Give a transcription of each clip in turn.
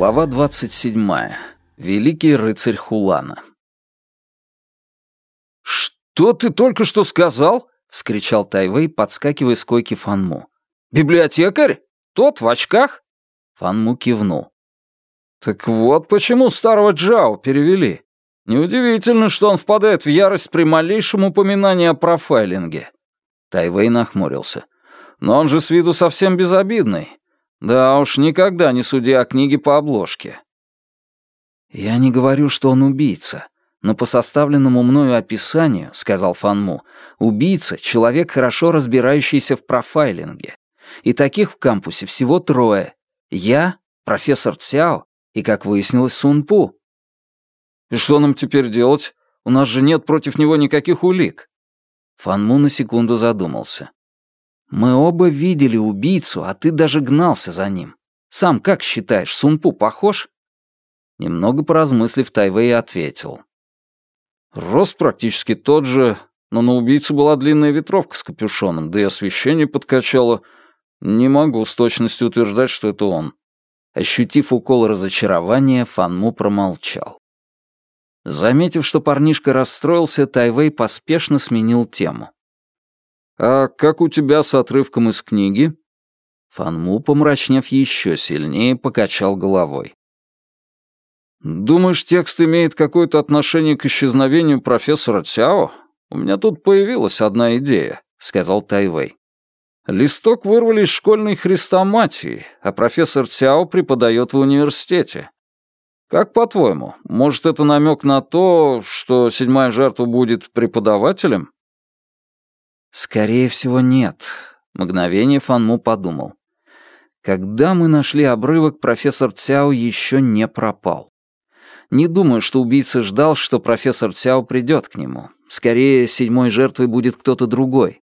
Глава 27. Великий рыцарь Хулана. «Что ты только что сказал?» — вскричал Тайвей, подскакивая с койки Фанму. «Библиотекарь? Тот в очках?» Фанму кивнул. «Так вот почему старого Джао перевели. Неудивительно, что он впадает в ярость при малейшем упоминании о профайлинге». Тайвей нахмурился. «Но он же с виду совсем безобидный. Да уж, никогда не суди о книге по обложке. «Я не говорю, что он убийца, но по составленному мною описанию, — сказал Фанму, — убийца — человек, хорошо разбирающийся в профайлинге. И таких в кампусе всего трое. Я, профессор Цяо и, как выяснилось, Сунпу. И что нам теперь делать? У нас же нет против него никаких улик. Фанму на секунду задумался. Мы оба видели убийцу, а ты даже гнался за ним. Сам как считаешь, Сунпу похож?» Немного поразмыслив, Тайвей ответил. «Рост практически тот же, но на убийце была длинная ветровка с капюшоном, да и освещение подкачало. Не могу с точностью утверждать, что это он». Ощутив укол разочарования, Фанму промолчал. Заметив, что парнишка расстроился, Тайвей поспешно сменил тему. «А как у тебя с отрывком из книги?» Фанму, помрачнев еще сильнее, покачал головой. «Думаешь, текст имеет какое-то отношение к исчезновению профессора Цяо? У меня тут появилась одна идея», — сказал Тайвей. «Листок вырвали из школьной хрестоматии, а профессор Цяо преподает в университете. Как по-твоему, может, это намек на то, что седьмая жертва будет преподавателем?» «Скорее всего, нет», — мгновение Фанму подумал. «Когда мы нашли обрывок, профессор Цяо еще не пропал. Не думаю, что убийца ждал, что профессор Цяо придет к нему. Скорее, седьмой жертвой будет кто-то другой».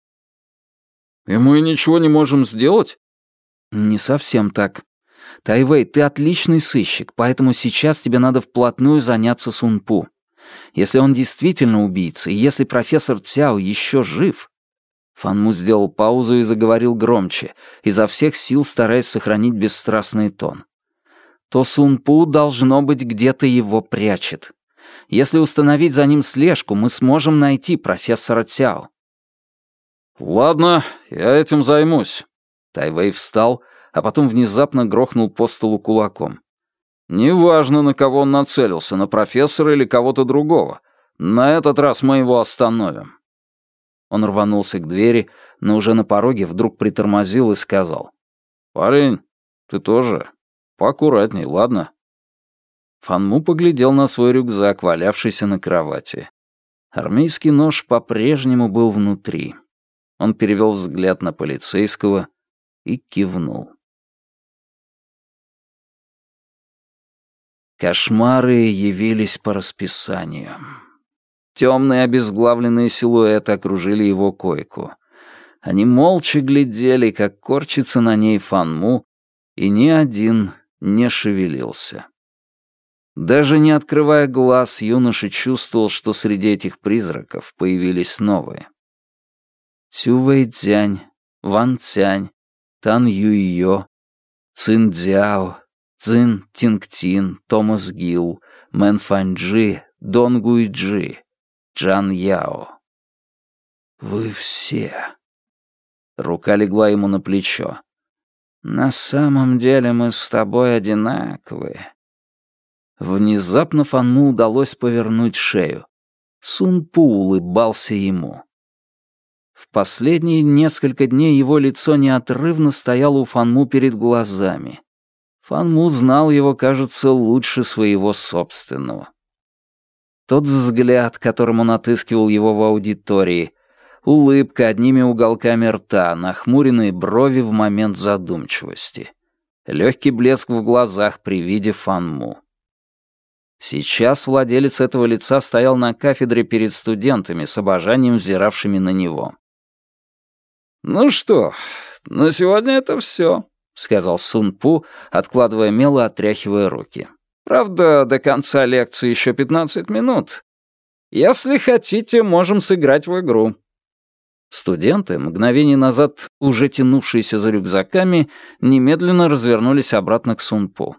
«И мы ничего не можем сделать?» «Не совсем так. Тайвей, ты отличный сыщик, поэтому сейчас тебе надо вплотную заняться Сунпу. Если он действительно убийца, и если профессор Цяо еще жив, Фанму сделал паузу и заговорил громче, изо всех сил стараясь сохранить бесстрастный тон. То Сунпу должно быть где-то его прячет. Если установить за ним слежку, мы сможем найти профессора Цяо. «Ладно, я этим займусь». Тайвей встал, а потом внезапно грохнул по столу кулаком. «Неважно, на кого он нацелился, на профессора или кого-то другого. На этот раз мы его остановим». Он рванулся к двери, но уже на пороге вдруг притормозил и сказал. «Парень, ты тоже поаккуратней, ладно?» Фанму поглядел на свой рюкзак, валявшийся на кровати. Армейский нож по-прежнему был внутри. Он перевел взгляд на полицейского и кивнул. Кошмары явились по расписанию. Темные обезглавленные силуэты окружили его койку. Они молча глядели, как корчится на ней Фанму, и ни один не шевелился. Даже не открывая глаз, юноша чувствовал, что среди этих призраков появились новые. Цювэй Цзянь, Ван Цянь, Тан Юйо, Цин Цзяо, Цин Тингтин, Томас Гилл, Мэн Фаньджи, Дон Гуйджи, Джан Яо. «Вы все...» Рука легла ему на плечо. «На самом деле мы с тобой одинаковы». Внезапно Фанму удалось повернуть шею. Сунпу улыбался ему. В последние несколько дней его лицо неотрывно стояло у Фанму перед глазами. Фанму знал его, кажется, лучше своего собственного. Тот взгляд, которым он отыскивал его в аудитории, улыбка одними уголками рта, нахмуренные брови в момент задумчивости, легкий блеск в глазах при виде Фанму. Сейчас владелец этого лица стоял на кафедре перед студентами, с обожанием взиравшими на него. «Ну что, на сегодня это все», — сказал Сун Пу, откладывая мел и отряхивая руки. Правда, до конца лекции еще 15 минут. Если хотите, можем сыграть в игру». Студенты, мгновение назад уже тянувшиеся за рюкзаками, немедленно развернулись обратно к Сунпу.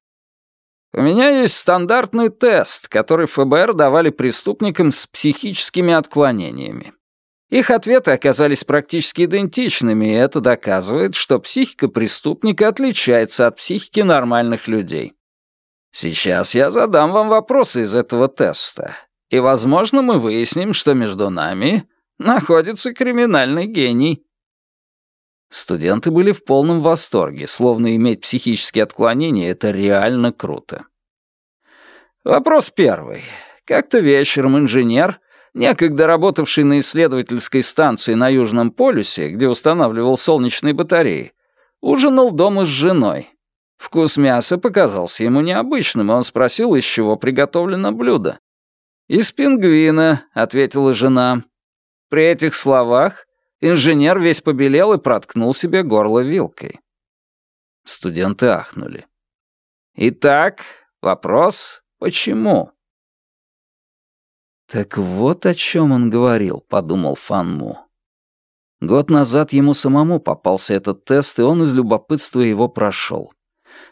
У меня есть стандартный тест, который ФБР давали преступникам с психическими отклонениями. Их ответы оказались практически идентичными, и это доказывает, что психика преступника отличается от психики нормальных людей. Сейчас я задам вам вопросы из этого теста, и, возможно, мы выясним, что между нами находится криминальный гений. Студенты были в полном восторге, словно иметь психические отклонения — это реально круто. Вопрос первый. Как-то вечером инженер, некогда работавший на исследовательской станции на Южном полюсе, где устанавливал солнечные батареи, ужинал дома с женой. Вкус мяса показался ему необычным, и он спросил, из чего приготовлено блюдо. «Из пингвина», — ответила жена. При этих словах инженер весь побелел и проткнул себе горло вилкой. Студенты ахнули. «Итак, вопрос, почему?» «Так вот о чем он говорил», — подумал Фанму. Год назад ему самому попался этот тест, и он из любопытства его прошел.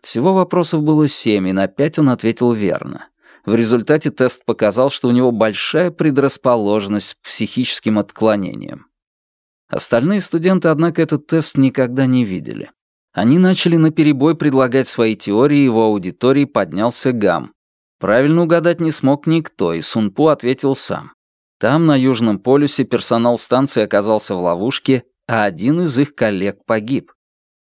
Всего вопросов было семь, и на пять он ответил верно. В результате тест показал, что у него большая предрасположенность к психическим отклонениям. Остальные студенты, однако, этот тест никогда не видели. Они начали наперебой предлагать свои теории, и в аудитории поднялся гам. Правильно угадать не смог никто, и Сунпу ответил сам. Там, на Южном полюсе, персонал станции оказался в ловушке, а один из их коллег погиб.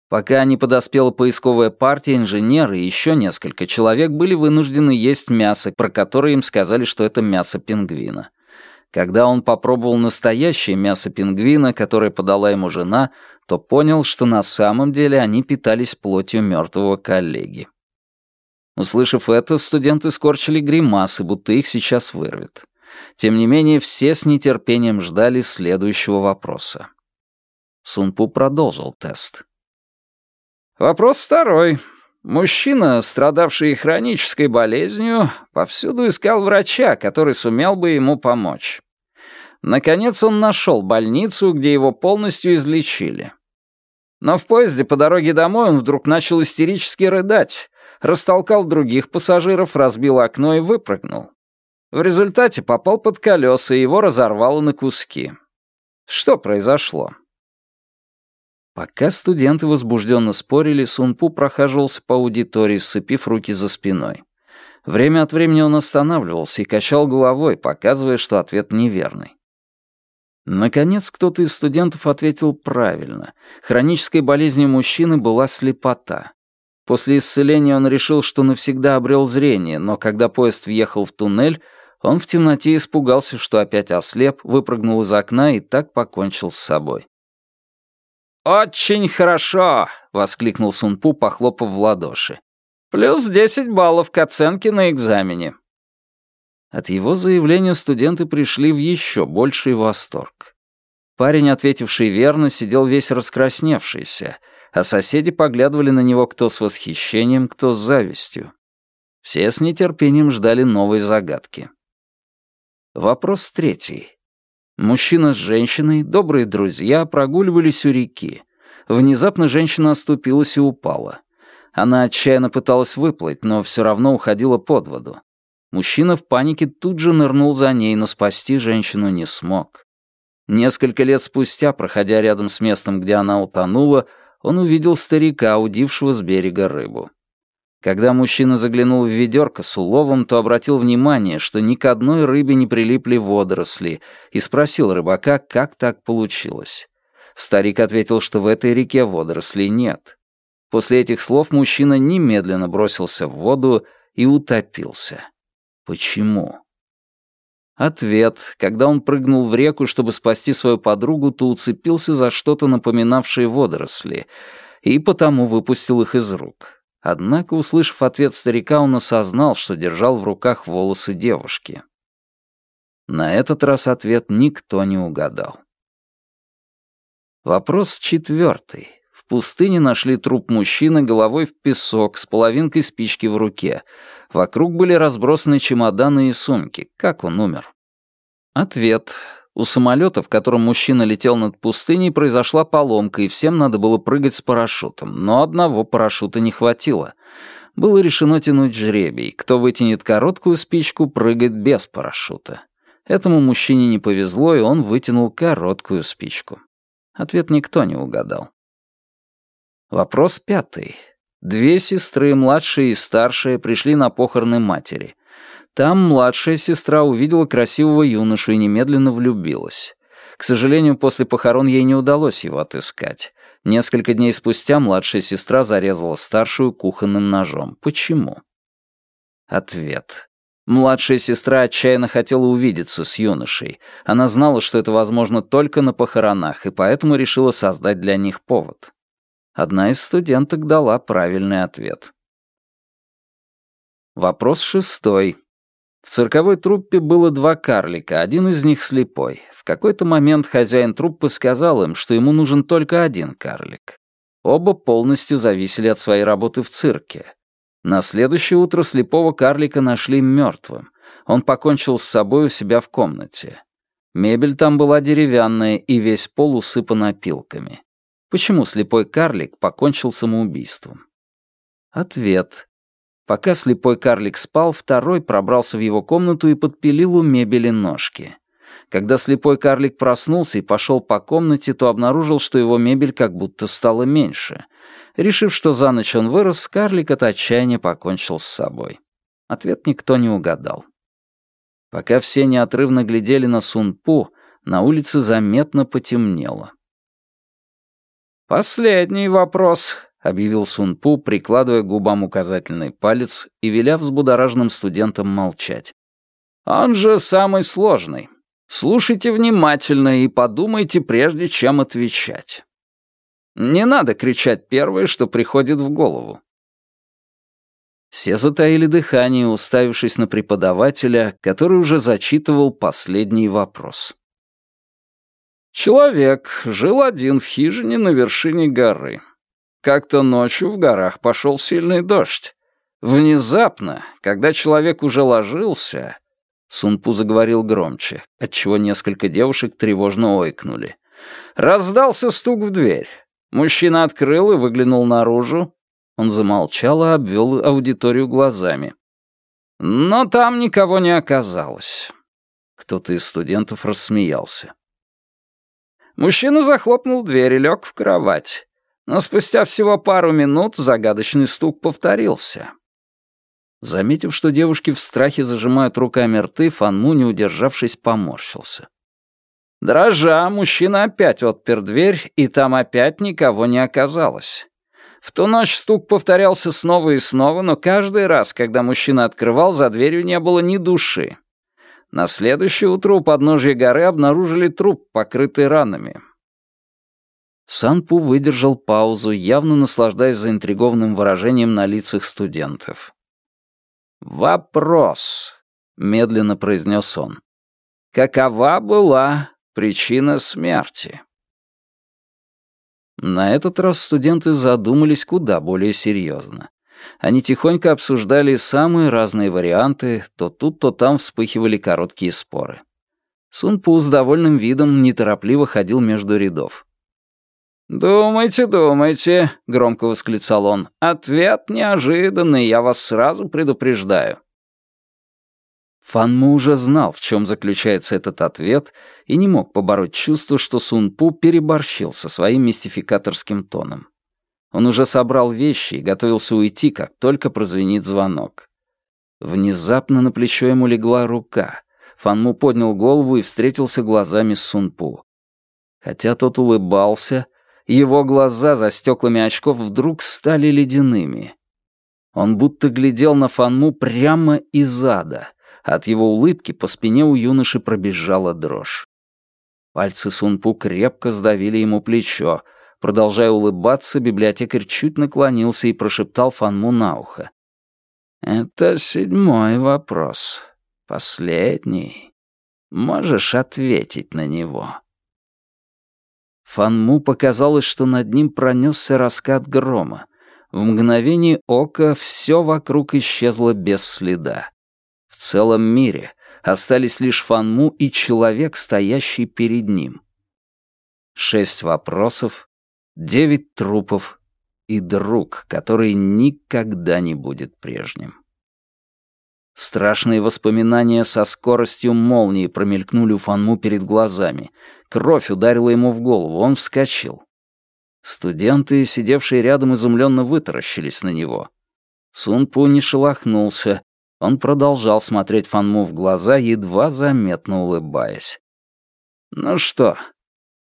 Пока не подоспела поисковая партия, инженеры и еще несколько человек были вынуждены есть мясо, про которое им сказали, что это мясо пингвина. Когда он попробовал настоящее мясо пингвина, которое подала ему жена, то понял, что на самом деле они питались плотью мертвого коллеги. Услышав это, студенты скорчили гримасы, будто их сейчас вырвет. Тем не менее, все с нетерпением ждали следующего вопроса. Сунпу продолжил тест. Вопрос второй. Мужчина, страдавший хронической болезнью, повсюду искал врача, который сумел бы ему помочь. Наконец он нашел больницу, где его полностью излечили. Но в поезде по дороге домой он вдруг начал истерически рыдать, растолкал других пассажиров, разбил окно и выпрыгнул. В результате попал под колеса и его разорвало на куски. Что произошло? Пока студенты возбужденно спорили, Сунпу прохаживался по аудитории, сцепив руки за спиной. Время от времени он останавливался и качал головой, показывая, что ответ неверный. Наконец, кто-то из студентов ответил правильно. Хронической болезнью мужчины была слепота. После исцеления он решил, что навсегда обрел зрение, но когда поезд въехал в туннель, он в темноте испугался, что опять ослеп, выпрыгнул из окна и так покончил с собой. «Очень хорошо!» — воскликнул Сунпу, похлопав в ладоши. «Плюс десять баллов к оценке на экзамене». От его заявления студенты пришли в еще больший восторг. Парень, ответивший верно, сидел весь раскрасневшийся, а соседи поглядывали на него кто с восхищением, кто с завистью. Все с нетерпением ждали новой загадки. Вопрос третий. Мужчина с женщиной, добрые друзья, прогуливались у реки. Внезапно женщина оступилась и упала. Она отчаянно пыталась выплыть, но все равно уходила под воду. Мужчина в панике тут же нырнул за ней, но спасти женщину не смог. Несколько лет спустя, проходя рядом с местом, где она утонула, он увидел старика, удившего с берега рыбу. Когда мужчина заглянул в ведерко с уловом, то обратил внимание, что ни к одной рыбе не прилипли водоросли, и спросил рыбака, как так получилось. Старик ответил, что в этой реке водорослей нет. После этих слов мужчина немедленно бросился в воду и утопился. Почему? Ответ. Когда он прыгнул в реку, чтобы спасти свою подругу, то уцепился за что-то напоминавшее водоросли, и потому выпустил их из рук. Однако, услышав ответ старика, он осознал, что держал в руках волосы девушки. На этот раз ответ никто не угадал. Вопрос четвертый. В пустыне нашли труп мужчины головой в песок с половинкой спички в руке. Вокруг были разбросаны чемоданы и сумки. Как он умер? Ответ. У самолета, в котором мужчина летел над пустыней, произошла поломка, и всем надо было прыгать с парашютом, но одного парашюта не хватило. было решено тянуть жребий. Кто вытянет короткую спичку, прыгает без парашюта. Этому мужчине не повезло, и он вытянул короткую спичку. Ответ никто не угадал. Вопрос пятый. Две сестры, младшая и старшая, пришли на похороны матери. Там младшая сестра увидела красивого юношу и немедленно влюбилась. К сожалению, после похорон ей не удалось его отыскать. Несколько дней спустя младшая сестра зарезала старшую кухонным ножом. Почему? Ответ. Младшая сестра отчаянно хотела увидеться с юношей. Она знала, что это возможно только на похоронах, и поэтому решила создать для них повод. Одна из студенток дала правильный ответ. Вопрос шестой. В цирковой труппе было два карлика, один из них слепой. В какой-то момент хозяин труппы сказал им, что ему нужен только один карлик. Оба полностью зависели от своей работы в цирке. На следующее утро слепого карлика нашли мертвым. Он покончил с собой у себя в комнате. Мебель там была деревянная, и весь пол усыпан опилками. Почему слепой карлик покончил самоубийством? Ответ. Пока слепой карлик спал, второй пробрался в его комнату и подпилил у мебели ножки. Когда слепой карлик проснулся и пошел по комнате, то обнаружил, что его мебель как будто стала меньше — Решив, что за ночь он вырос, карлик от отчаяния покончил с собой. Ответ никто не угадал. Пока все неотрывно глядели на Сунпу, на улице заметно потемнело. «Последний вопрос», — объявил Сунпу, прикладывая к губам указательный палец и веля взбудораженным студентам молчать. «Он же самый сложный. Слушайте внимательно и подумайте, прежде чем отвечать. Не надо кричать первое, что приходит в голову. Все затаили дыхание, уставившись на преподавателя, который уже зачитывал последний вопрос. Человек жил один в хижине на вершине горы. Как-то ночью в горах пошел сильный дождь. Внезапно, когда человек уже ложился, Сунпу заговорил громче, отчего несколько девушек тревожно ойкнули. Раздался стук в дверь. Мужчина открыл и выглянул наружу. Он замолчал и обвел аудиторию глазами. Но там никого не оказалось. Кто-то из студентов рассмеялся. Мужчина захлопнул дверь и лег в кровать. Но спустя всего пару минут загадочный стук повторился. Заметив, что девушки в страхе зажимают руками рты, Фанму, не удержавшись, поморщился. Дрожа, мужчина опять отпер дверь, и там опять никого не оказалось. В ту ночь стук повторялся снова и снова, но каждый раз, когда мужчина открывал, за дверью не было ни души. На следующее утро у подножья горы обнаружили труп, покрытый ранами. Санпу выдержал паузу, явно наслаждаясь заинтригованным выражением на лицах студентов. «Вопрос», — медленно произнес он. «Какова была Причина смерти. На этот раз студенты задумались куда более серьезно. Они тихонько обсуждали самые разные варианты, то тут, то там вспыхивали короткие споры. Сунпу с довольным видом неторопливо ходил между рядов. «Думайте, думайте», — громко восклицал он. «Ответ неожиданный, я вас сразу предупреждаю. Фанму уже знал, в чем заключается этот ответ, и не мог побороть чувство, что Сун Пу переборщил со своим мистификаторским тоном. Он уже собрал вещи и готовился уйти, как только прозвенит звонок. Внезапно на плечо ему легла рука. Фанму поднял голову и встретился глазами с Сун Пу. Хотя тот улыбался, его глаза за стеклами очков вдруг стали ледяными. Он будто глядел на Фанму прямо из ада — от его улыбки по спине у юноши пробежала дрожь. Пальцы Сунпу крепко сдавили ему плечо. Продолжая улыбаться, библиотекарь чуть наклонился и прошептал Фанму на ухо. «Это седьмой вопрос. Последний. Можешь ответить на него?» Фанму показалось, что над ним пронесся раскат грома. В мгновение ока все вокруг исчезло без следа. В целом мире остались лишь Фанму и человек, стоящий перед ним. Шесть вопросов, девять трупов, и друг, который никогда не будет прежним. Страшные воспоминания со скоростью молнии промелькнули у Фанму перед глазами. Кровь ударила ему в голову, он вскочил. Студенты, сидевшие рядом, изумленно вытаращились на него. Сунпу не шелохнулся. Он продолжал смотреть Фанму в глаза, едва заметно улыбаясь. «Ну что,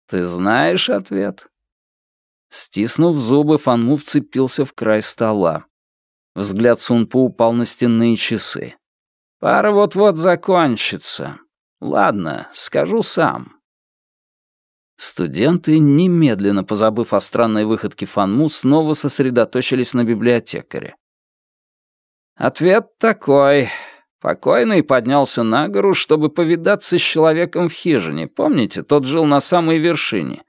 ты знаешь ответ?» Стиснув зубы, Фанму вцепился в край стола. Взгляд Сунпу упал на стенные часы. «Пара вот-вот закончится. Ладно, скажу сам. Студенты, немедленно позабыв о странной выходке Фанму, снова сосредоточились на библиотекаре. Ответ такой. Покойный поднялся на гору, чтобы повидаться с человеком в хижине. Помните, тот жил на самой вершине.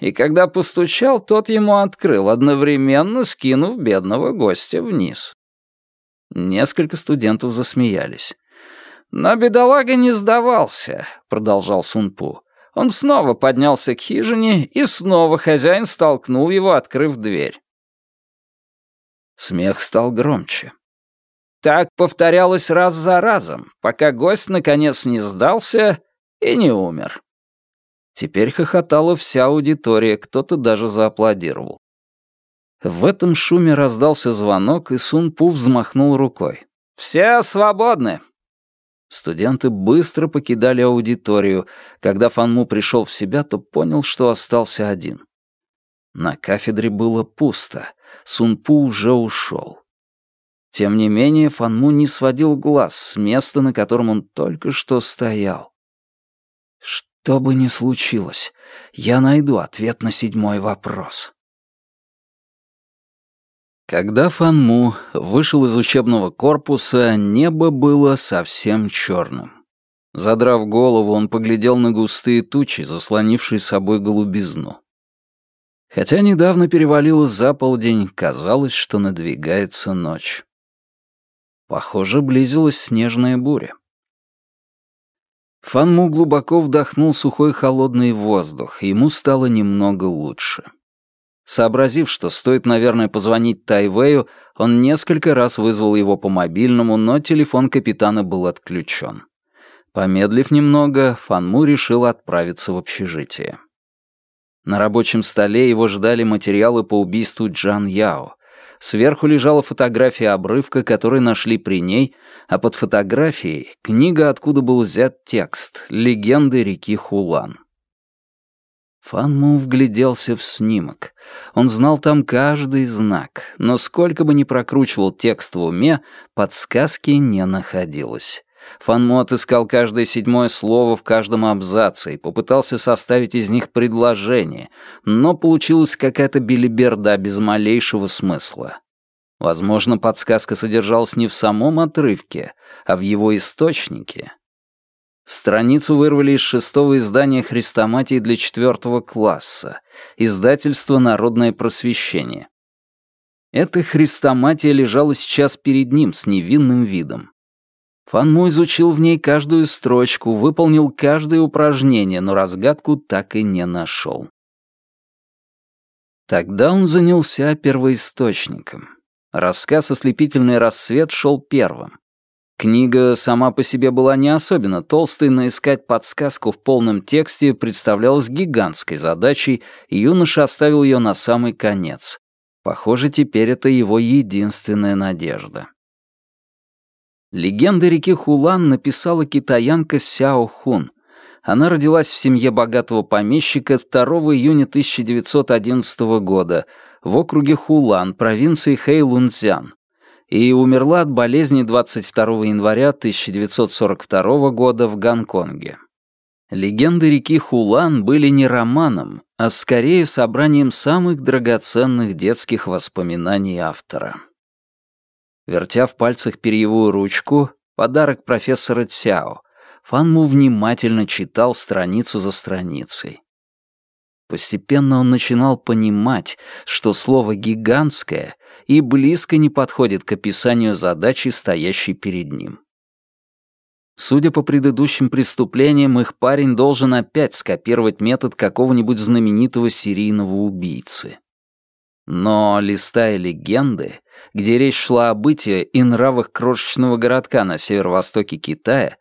И когда постучал, тот ему открыл, одновременно скинув бедного гостя вниз. Несколько студентов засмеялись. «Но бедолага не сдавался», — продолжал Сунпу. Он снова поднялся к хижине, и снова хозяин столкнул его, открыв дверь. Смех стал громче. Так повторялось раз за разом, пока гость наконец не сдался и не умер. Теперь хохотала вся аудитория, кто-то даже зааплодировал. В этом шуме раздался звонок, и Сун Пу взмахнул рукой. «Все свободны!» Студенты быстро покидали аудиторию. Когда Фанму пришел в себя, то понял, что остался один. На кафедре было пусто. Сунпу уже ушел. Тем не менее, Фанму не сводил глаз с места, на котором он только что стоял. Что бы ни случилось, я найду ответ на седьмой вопрос. Когда Фанму вышел из учебного корпуса, небо было совсем черным. Задрав голову, он поглядел на густые тучи, заслонившие собой голубизну. Хотя недавно перевалило за полдень, казалось, что надвигается ночь. Похоже, близилась снежная буря. Фанму глубоко вдохнул сухой холодный воздух, и ему стало немного лучше. Сообразив, что стоит, наверное, позвонить Тайвею, он несколько раз вызвал его по мобильному, но телефон капитана был отключен. Помедлив немного, Фанму решил отправиться в общежитие. На рабочем столе его ждали материалы по убийству Джан Яо. Сверху лежала фотография обрывка, который нашли при ней, а под фотографией — книга, откуда был взят текст «Легенды реки Хулан». Фан Му вгляделся в снимок. Он знал там каждый знак, но сколько бы ни прокручивал текст в уме, подсказки не находилось. Фан Му отыскал каждое седьмое слово в каждом абзаце и попытался составить из них предложение, но получилась какая-то билиберда без малейшего смысла. Возможно, подсказка содержалась не в самом отрывке, а в его источнике, Страницу вырвали из шестого издания «Хрестоматии» для четвертого класса, издательство «Народное просвещение». Эта хрестоматия лежала сейчас перед ним с невинным видом. Фанму изучил в ней каждую строчку, выполнил каждое упражнение, но разгадку так и не нашел. Тогда он занялся первоисточником. Рассказ «Ослепительный рассвет» шел первым. Книга сама по себе была не особенно толстой, но искать подсказку в полном тексте представлялось гигантской задачей, и юноша оставил ее на самый конец. Похоже, теперь это его единственная надежда. Легенда реки Хулан написала китаянка Сяо Хун. Она родилась в семье богатого помещика 2 июня 1911 года в округе Хулан, провинции Хэйлунцзян и умерла от болезни 22 января 1942 года в Гонконге. Легенды реки Хулан были не романом, а скорее собранием самых драгоценных детских воспоминаний автора. Вертя в пальцах перьевую ручку, подарок профессора Цяо, Фанму внимательно читал страницу за страницей. Постепенно он начинал понимать, что слово «гигантское» и близко не подходит к описанию задачи, стоящей перед ним. Судя по предыдущим преступлениям, их парень должен опять скопировать метод какого-нибудь знаменитого серийного убийцы. Но, листая легенды, где речь шла о бытии и нравах крошечного городка на северо-востоке Китая,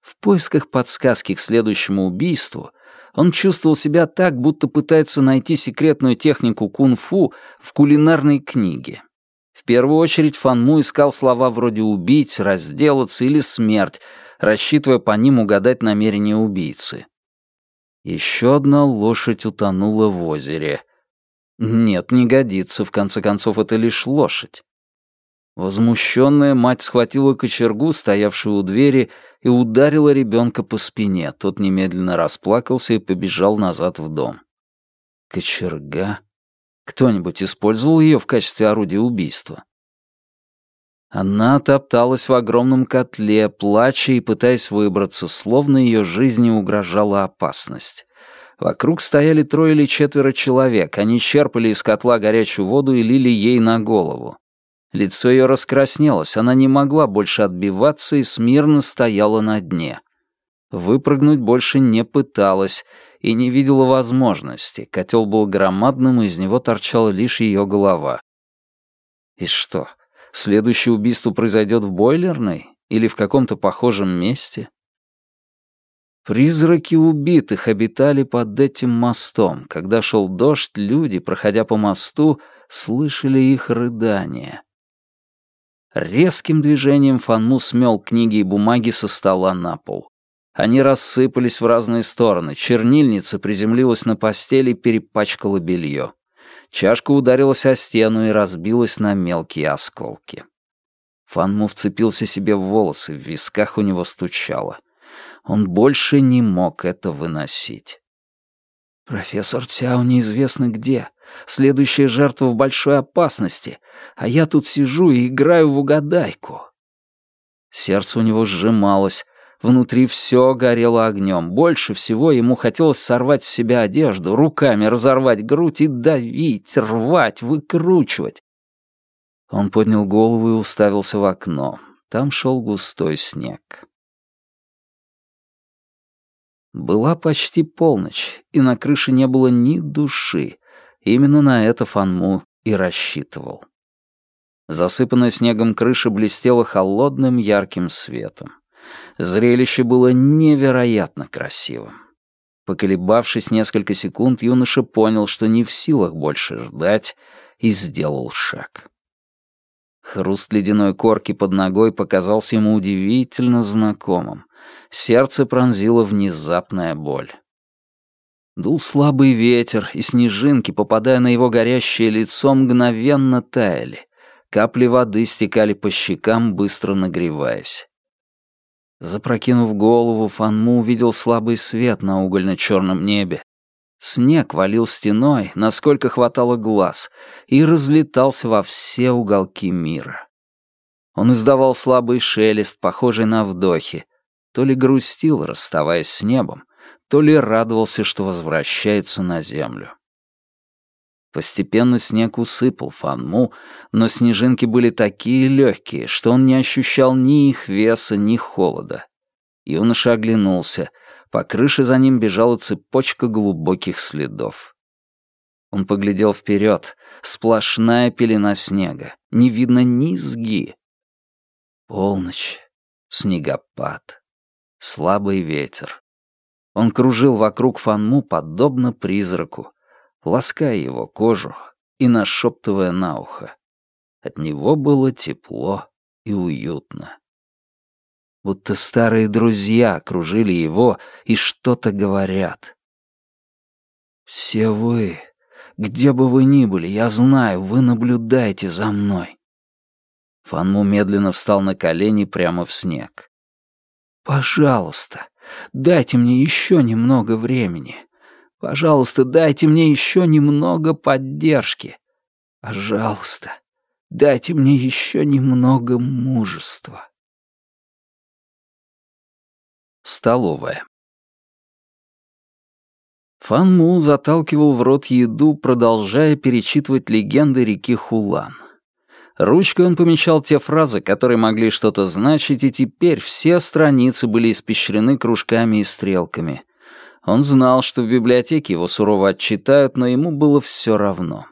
в поисках подсказки к следующему убийству он чувствовал себя так, будто пытается найти секретную технику кунг-фу в кулинарной книге. В первую очередь Фанму искал слова вроде «убить», «разделаться» или «смерть», рассчитывая по ним угадать намерения убийцы. Еще одна лошадь утонула в озере. Нет, не годится, в конце концов, это лишь лошадь. Возмущенная мать схватила кочергу, стоявшую у двери, и ударила ребенка по спине. Тот немедленно расплакался и побежал назад в дом. Кочерга? Кто-нибудь использовал ее в качестве орудия убийства? Она топталась в огромном котле, плача и пытаясь выбраться, словно ее жизни угрожала опасность. Вокруг стояли трое или четверо человек. Они черпали из котла горячую воду и лили ей на голову. Лицо ее раскраснелось, она не могла больше отбиваться и смирно стояла на дне. Выпрыгнуть больше не пыталась и не видела возможности. Котел был громадным, и из него торчала лишь ее голова. И что, следующее убийство произойдет в бойлерной или в каком-то похожем месте? Призраки убитых обитали под этим мостом. Когда шел дождь, люди, проходя по мосту, слышали их рыдания. Резким движением Фанму смел книги и бумаги со стола на пол. Они рассыпались в разные стороны, чернильница приземлилась на постели и перепачкала белье. Чашка ударилась о стену и разбилась на мелкие осколки. Фанму вцепился себе в волосы, в висках у него стучало. Он больше не мог это выносить. «Профессор Тяо неизвестно где. Следующая жертва в большой опасности, а я тут сижу и играю в угадайку». Сердце у него сжималось, внутри все горело огнем. Больше всего ему хотелось сорвать с себя одежду, руками разорвать грудь и давить, рвать, выкручивать. Он поднял голову и уставился в окно. Там шел густой снег. Была почти полночь, и на крыше не было ни души. Именно на это Фанму и рассчитывал. Засыпанная снегом крыша блестела холодным ярким светом. Зрелище было невероятно красивым. Поколебавшись несколько секунд, юноша понял, что не в силах больше ждать, и сделал шаг. Хруст ледяной корки под ногой показался ему удивительно знакомым. Сердце пронзило внезапная боль. Дул слабый ветер, и снежинки, попадая на его горящее лицо, мгновенно таяли. Капли воды стекали по щекам, быстро нагреваясь. Запрокинув голову, Фанму увидел слабый свет на угольно-черном небе. Снег валил стеной, насколько хватало глаз, и разлетался во все уголки мира. Он издавал слабый шелест, похожий на вдохи, то ли грустил, расставаясь с небом, то ли радовался, что возвращается на землю. Постепенно снег усыпал Фанму, но снежинки были такие легкие, что он не ощущал ни их веса, ни холода. Юноша оглянулся. По крыше за ним бежала цепочка глубоких следов. Он поглядел вперед. Сплошная пелена снега. Не видно низги. Полночь. Снегопад слабый ветер. Он кружил вокруг Фанму подобно призраку, лаская его кожу и нашептывая на ухо. От него было тепло и уютно. Будто старые друзья окружили его и что-то говорят. «Все вы, где бы вы ни были, я знаю, вы наблюдаете за мной». Фанму медленно встал на колени прямо в снег. Пожалуйста, дайте мне еще немного времени. Пожалуйста, дайте мне еще немного поддержки. Пожалуйста, дайте мне еще немного мужества. Столовая. Фан Му заталкивал в рот еду, продолжая перечитывать легенды реки Хулан. Ручкой он помечал те фразы, которые могли что-то значить, и теперь все страницы были испещрены кружками и стрелками. Он знал, что в библиотеке его сурово отчитают, но ему было все равно.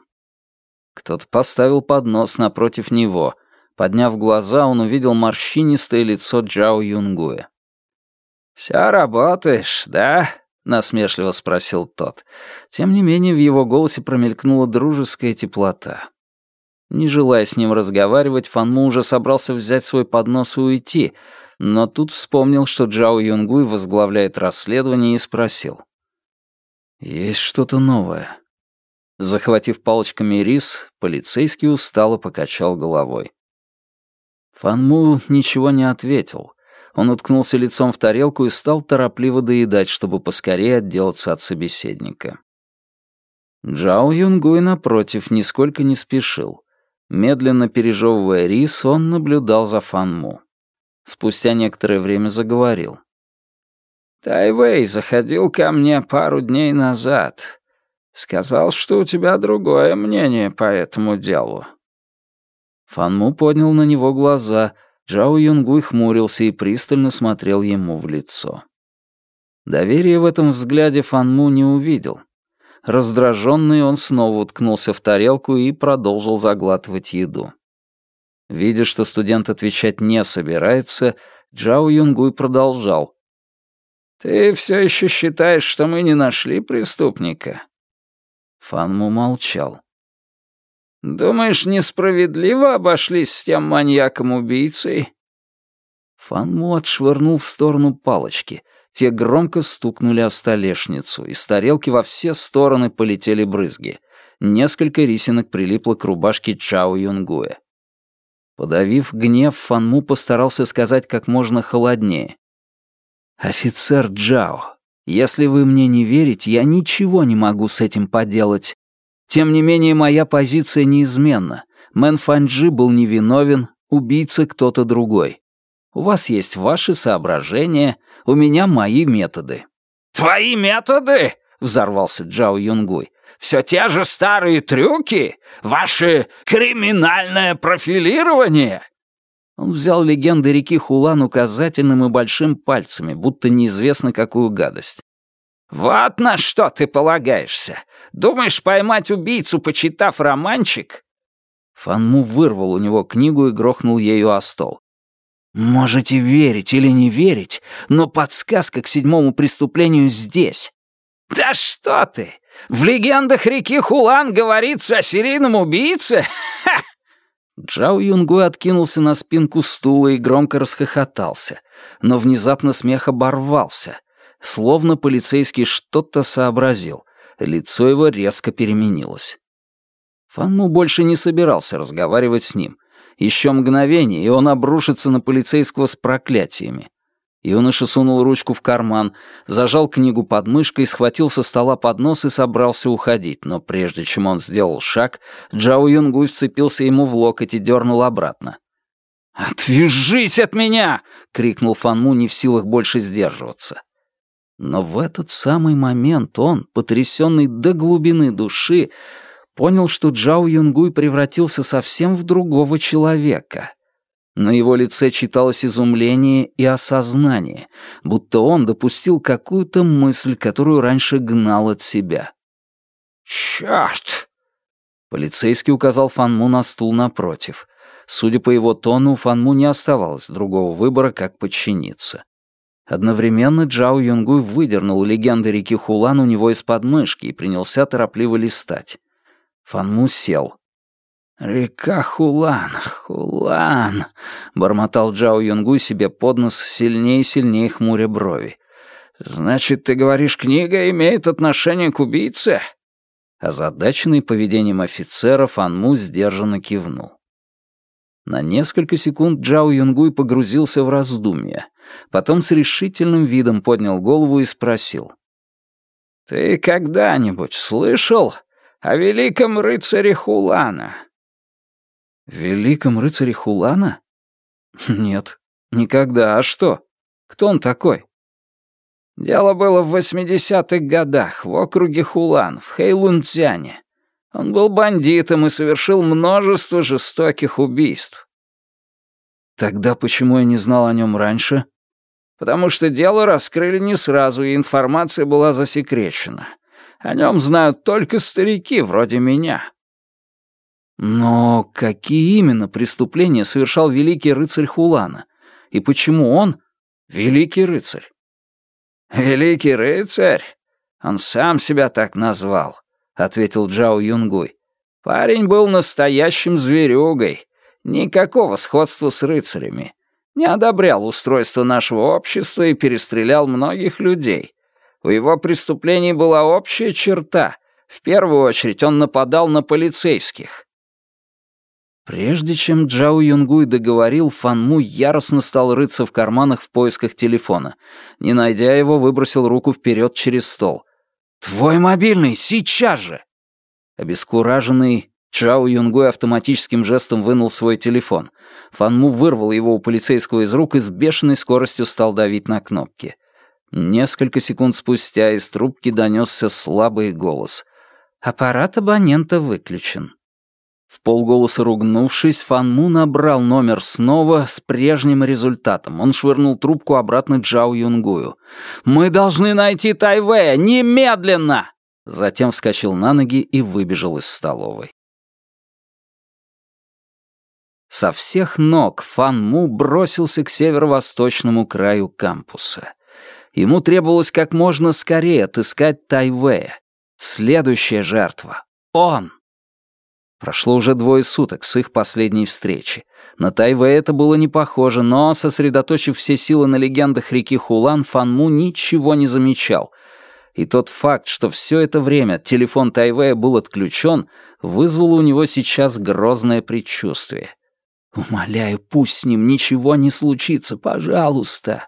Кто-то поставил поднос напротив него. Подняв глаза, он увидел морщинистое лицо Джао Юнгуя. «Все работаешь, да?» — насмешливо спросил тот. Тем не менее, в его голосе промелькнула дружеская теплота. Не желая с ним разговаривать, Фанму уже собрался взять свой поднос и уйти, но тут вспомнил, что Джао Юнгуй возглавляет расследование и спросил. «Есть что-то новое?» Захватив палочками рис, полицейский устало покачал головой. Фанму ничего не ответил. Он уткнулся лицом в тарелку и стал торопливо доедать, чтобы поскорее отделаться от собеседника. Джао Юнгуй, напротив, нисколько не спешил. Медленно пережевывая рис, он наблюдал за Фанму. Спустя некоторое время заговорил. «Тайвей заходил ко мне пару дней назад. Сказал, что у тебя другое мнение по этому делу». Фанму поднял на него глаза, Джао Юнгуй хмурился и пристально смотрел ему в лицо. Доверия в этом взгляде Фанму не увидел. Раздраженный он снова уткнулся в тарелку и продолжил заглатывать еду. Видя, что студент отвечать не собирается, Джао Юнгуй продолжал. «Ты все еще считаешь, что мы не нашли преступника?» Фанму молчал. «Думаешь, несправедливо обошлись с тем маньяком-убийцей?» Фанму отшвырнул в сторону палочки — те громко стукнули о столешницу, из тарелки во все стороны полетели брызги. Несколько рисинок прилипло к рубашке Чао Юнгуя. Подавив гнев, Фанму постарался сказать как можно холоднее. «Офицер Джао, если вы мне не верите, я ничего не могу с этим поделать. Тем не менее, моя позиция неизменна. Мэн Фанджи был невиновен, убийца кто-то другой. У вас есть ваши соображения, у меня мои методы». «Твои методы?» — взорвался Джао Юнгуй. «Все те же старые трюки? Ваше криминальное профилирование?» Он взял легенды реки Хулан указательным и большим пальцами, будто неизвестно какую гадость. «Вот на что ты полагаешься? Думаешь поймать убийцу, почитав романчик?» Фанму вырвал у него книгу и грохнул ею о стол. Можете верить или не верить, но подсказка к седьмому преступлению здесь. Да что ты! В легендах реки Хулан говорится о серийном убийце? Ха! Джао Юнгу откинулся на спинку стула и громко расхохотался, но внезапно смех оборвался. Словно полицейский что-то сообразил. Лицо его резко переменилось. Фанму больше не собирался разговаривать с ним — еще мгновение, и он обрушится на полицейского с проклятиями. Юноша сунул ручку в карман, зажал книгу под мышкой, схватил со стола поднос и собрался уходить, но прежде чем он сделал шаг, Джао Юнгуй вцепился ему в локоть и дернул обратно. «Отвяжись от меня!» — крикнул Фанму, не в силах больше сдерживаться. Но в этот самый момент он, потрясенный до глубины души, понял, что Джао Юнгуй превратился совсем в другого человека. На его лице читалось изумление и осознание, будто он допустил какую-то мысль, которую раньше гнал от себя. «Чёрт!» Полицейский указал Фанму на стул напротив. Судя по его тону, Фанму не оставалось другого выбора, как подчиниться. Одновременно Джао Юнгуй выдернул легенды реки Хулан у него из под мышки и принялся торопливо листать. Фанму сел. «Река Хулан, Хулан», — бормотал Джао Юнгу себе под нос, сильнее и сильнее хмуря брови. «Значит, ты говоришь, книга имеет отношение к убийце?» Озадаченный поведением офицера, Фанму сдержанно кивнул. На несколько секунд Джао Юнгуй погрузился в раздумья. Потом с решительным видом поднял голову и спросил. «Ты когда-нибудь слышал о великом рыцаре Хулана». «Великом рыцаре Хулана?» «Нет, никогда. А что? Кто он такой?» Дело было в 80-х годах в округе Хулан, в Хэйлунцзяне. Он был бандитом и совершил множество жестоких убийств. Тогда почему я не знал о нем раньше? Потому что дело раскрыли не сразу, и информация была засекречена. О нем знают только старики вроде меня». Но какие именно преступления совершал великий рыцарь Хулана? И почему он великий рыцарь? «Великий рыцарь? Он сам себя так назвал», — ответил Джао Юнгуй. «Парень был настоящим зверюгой. Никакого сходства с рыцарями. Не одобрял устройство нашего общества и перестрелял многих людей. У его преступлений была общая черта. В первую очередь он нападал на полицейских. Прежде чем Джао Юнгуй договорил, Фанму яростно стал рыться в карманах в поисках телефона. Не найдя его, выбросил руку вперед через стол. «Твой мобильный! Сейчас же!» Обескураженный, Джао Юнгуй автоматическим жестом вынул свой телефон. Фанму вырвал его у полицейского из рук и с бешеной скоростью стал давить на кнопки. Несколько секунд спустя из трубки донесся слабый голос. «Аппарат абонента выключен». В полголоса ругнувшись, Фан Му набрал номер снова с прежним результатом. Он швырнул трубку обратно Джао Юнгую. «Мы должны найти Тайвея! Немедленно!» Затем вскочил на ноги и выбежал из столовой. Со всех ног Фан Му бросился к северо-восточному краю кампуса. Ему требовалось как можно скорее отыскать Тайвея. Следующая жертва — он. Прошло уже двое суток с их последней встречи. На Тайве это было не похоже, но, сосредоточив все силы на легендах реки Хулан, Фанму ничего не замечал. И тот факт, что все это время телефон Тайвея был отключен, вызвало у него сейчас грозное предчувствие. «Умоляю, пусть с ним ничего не случится, пожалуйста!»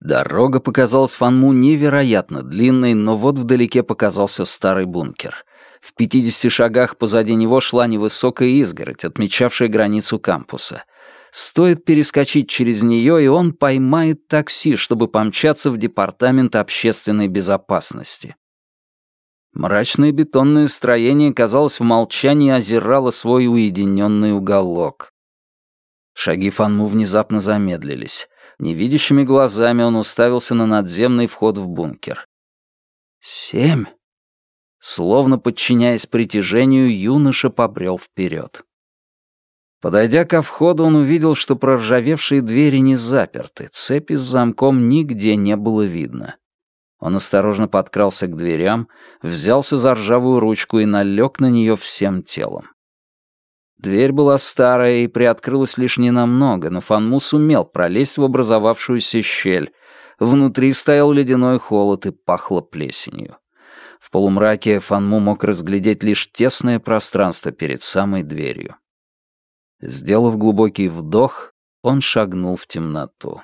Дорога показалась Фанму невероятно длинной, но вот вдалеке показался старый бункер — в 50 шагах позади него шла невысокая изгородь, отмечавшая границу кампуса. Стоит перескочить через нее, и он поймает такси, чтобы помчаться в департамент общественной безопасности. Мрачное бетонное строение, казалось, в молчании озирало свой уединенный уголок. Шаги Фанму внезапно замедлились. Невидящими глазами он уставился на надземный вход в бункер. «Семь!» Словно подчиняясь притяжению, юноша побрел вперед. Подойдя ко входу, он увидел, что проржавевшие двери не заперты, цепи с замком нигде не было видно. Он осторожно подкрался к дверям, взялся за ржавую ручку и налег на нее всем телом. Дверь была старая и приоткрылась лишь ненамного, но Фанму сумел пролезть в образовавшуюся щель. Внутри стоял ледяной холод и пахло плесенью. В полумраке Фанму мог разглядеть лишь тесное пространство перед самой дверью. Сделав глубокий вдох, он шагнул в темноту.